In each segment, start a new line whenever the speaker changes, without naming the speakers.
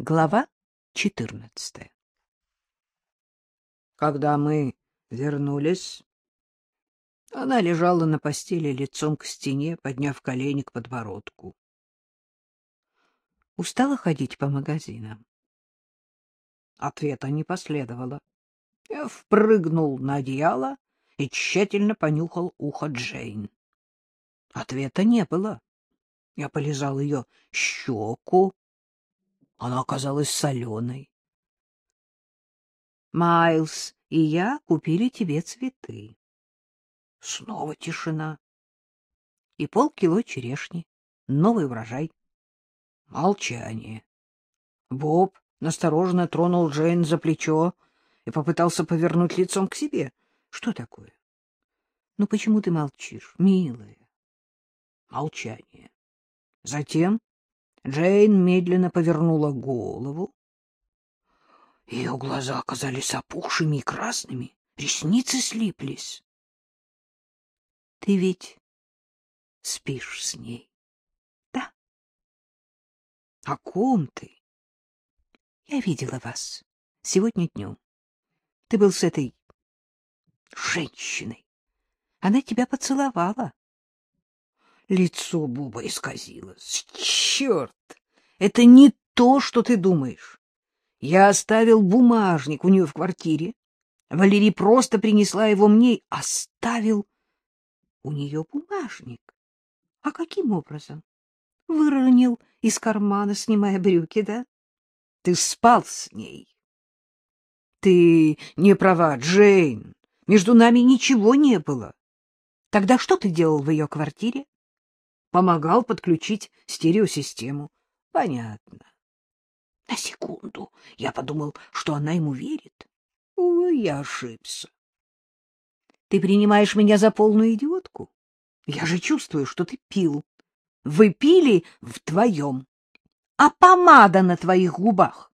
Глава четырнадцатая Когда мы вернулись, она лежала на постели лицом к стене, подняв колени к подбородку. Устала ходить по магазинам. Ответа не последовало. Я впрыгнул на одеяло и тщательно понюхал ухо Джейн. Ответа не было. Я полизал ее щеку, она оказалась соленой. Майлз и я купили тебе цветы. Снова тишина. И полкило черешни. Новый урожай. Молчание. Боб настороженно тронул Джейн за плечо и попытался повернуть лицом к себе. Что такое? Ну почему ты молчишь, милая? Молчание. Затем Джейн медленно повернула голову. Ее глаза оказались опухшими и красными, ресницы слиплись. — Ты ведь спишь с ней, да? — О ком ты? — Я видела вас сегодня днем. Ты был с этой женщиной. Она тебя поцеловала. Лицо Буба исказилось. Черт! Это не то, что ты думаешь. Я оставил бумажник у нее в квартире. Валерий просто принесла его мне. Оставил у нее бумажник. А каким образом? Выронил из кармана, снимая брюки, да? Ты спал с ней. Ты не права, Джейн. Между нами ничего не было. Тогда что ты делал в ее квартире? Помогал подключить стереосистему. Понятно. На секунду я подумал, что она ему верит. Увы, я ошибся. Ты принимаешь меня за полную идиотку? Я же чувствую, что ты пил. Вы пили вдвоем. А помада на твоих губах?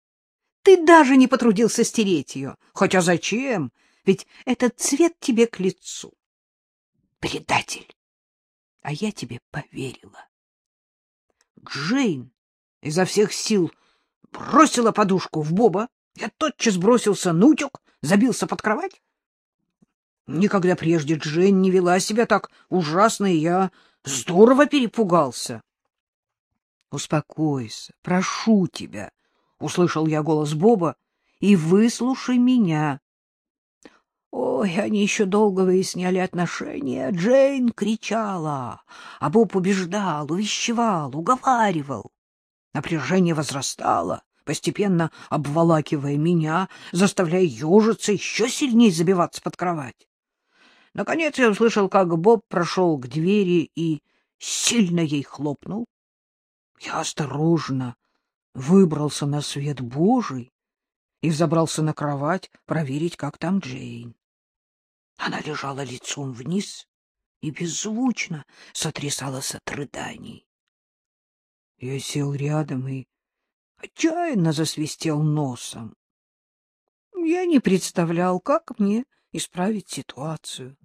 Ты даже не потрудился стереть ее. Хотя зачем? Ведь этот цвет тебе к лицу. Предатель! А я тебе поверила. Джейн изо всех сил бросила подушку в Боба. Я тотчас бросился на утек, забился под кровать. Никогда прежде Джейн не вела себя так ужасно, и я здорово перепугался. — Успокойся, прошу тебя, — услышал я голос Боба, — и выслушай меня. Ой, они еще долго выясняли отношения. Джейн кричала, а Боб убеждал, увещевал, уговаривал. Напряжение возрастало, постепенно обволакивая меня, заставляя ежиться, еще сильнее забиваться под кровать. Наконец я услышал, как Боб прошел к двери и сильно ей хлопнул. Я осторожно выбрался на свет Божий и взобрался на кровать проверить, как там Джейн. Она лежала лицом вниз и беззвучно сотрясалась от рыданий. Я сел рядом и отчаянно засвистел носом. Я не представлял, как мне исправить ситуацию.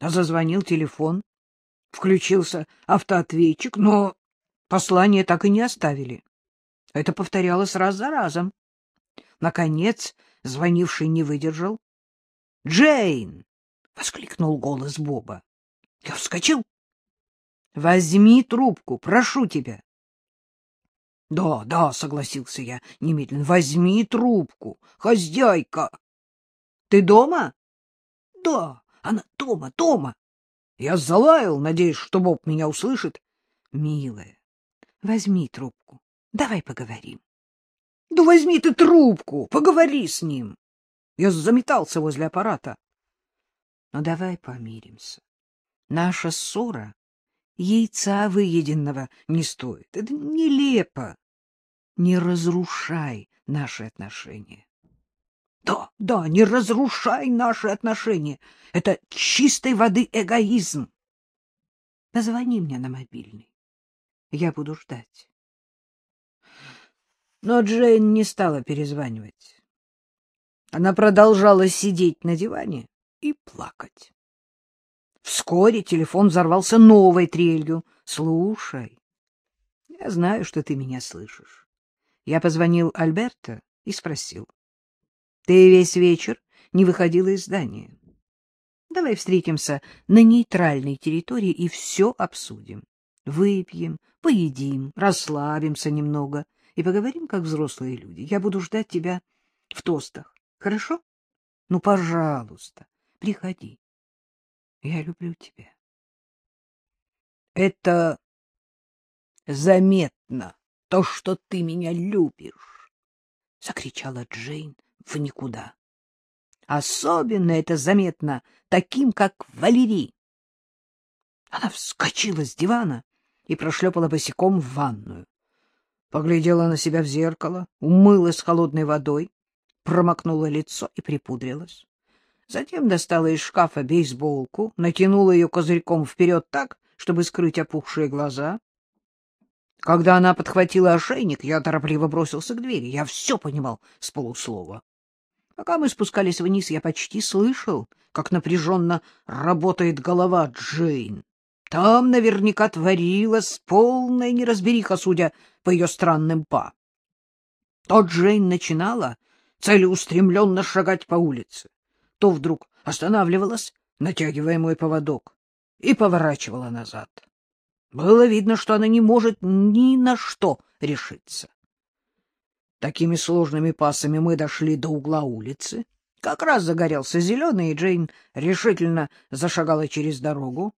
А зазвонил телефон, включился автоответчик, но послание так и не оставили. Это повторялось раз за разом. Наконец, звонивший не выдержал. — Джейн! — воскликнул голос Боба. Я вскочил. — Возьми трубку, прошу тебя. — Да, да, — согласился я немедленно. — Возьми трубку, хозяйка. — Ты дома? — Да, она дома, дома. Я залаял, надеясь, что Боб меня услышит. — Милая, возьми трубку, давай поговорим. — Да возьми ты трубку, поговори с ним. Я заметался возле аппарата. — Ну, давай помиримся. Наша ссора яйца выеденного не стоит. Это нелепо. Не разрушай наши отношения. Да, да, не разрушай наши отношения. Это чистой воды эгоизм. Позвони мне на мобильный. Я буду ждать. Но Джейн не стала перезванивать. Она продолжала сидеть на диване и плакать. Вскоре телефон взорвался новой трелью. — Слушай, я знаю, что ты меня слышишь. Я позвонил Альберто и спросил. — Ты весь вечер не выходила из здания. Давай встретимся на нейтральной территории и все обсудим. Выпьем, поедим, расслабимся немного и поговорим, как взрослые люди. Я буду ждать тебя в тостах. Хорошо? Ну, пожалуйста, приходи. Я люблю тебя. Это заметно, то, что ты меня любишь, — закричала Джейн в никуда. Особенно это заметно таким, как Валерий. Она вскочила с дивана и прошлепала босиком в ванную. Поглядела на себя в зеркало, умылась холодной водой, промокнула лицо и припудрилась. Затем достала из шкафа бейсболку, натянула ее козырьком вперед так, чтобы скрыть опухшие глаза. Когда она подхватила ошейник, я торопливо бросился к двери. Я все понимал с полуслова. Пока мы спускались вниз, я почти слышал, как напряженно работает голова Джейн. Там наверняка творилась полная неразбериха, судя по ее странным па. То Джейн начинала целеустремленно шагать по улице, то вдруг останавливалась, натягивая мой поводок, и поворачивала назад. Было видно, что она не может ни на что решиться. Такими сложными пасами мы дошли до угла улицы. Как раз загорелся зеленый, и Джейн решительно зашагала через дорогу.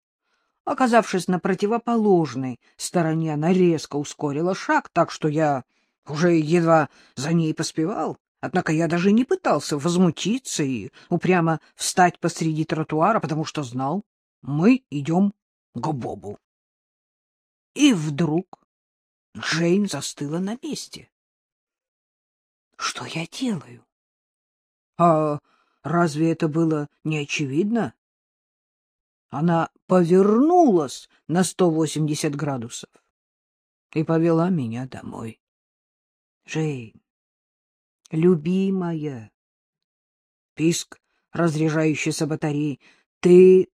Оказавшись на противоположной стороне, она резко ускорила шаг, так что я уже едва за ней поспевал. Однако я даже не пытался возмутиться и упрямо встать посреди тротуара, потому что знал, мы идем к Бобу. И вдруг Джейн застыла на месте. Что я делаю? А разве это было не очевидно? Она повернулась на 180 градусов и повела меня домой. Джейн, любимая, писк разряжающейся батареи, ты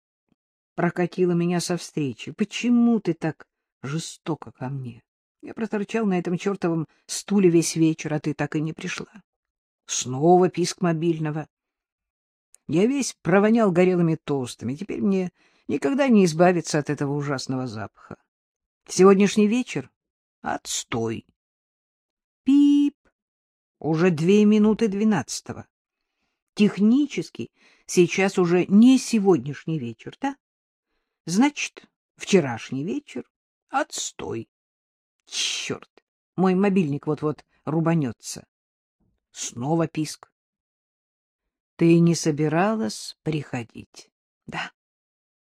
прокатила меня со встречи. Почему ты так жестоко ко мне? Я проторчал на этом чертовом стуле весь вечер, а ты так и не пришла. Снова писк мобильного. Я весь провонял горелыми тостами. Теперь мне никогда не избавиться от этого ужасного запаха. Сегодняшний вечер — отстой. Уже две минуты двенадцатого. Технически сейчас уже не сегодняшний вечер, да? Значит, вчерашний вечер — отстой. Черт! Мой мобильник вот-вот рубанется. Снова писк. Ты не собиралась приходить? Да.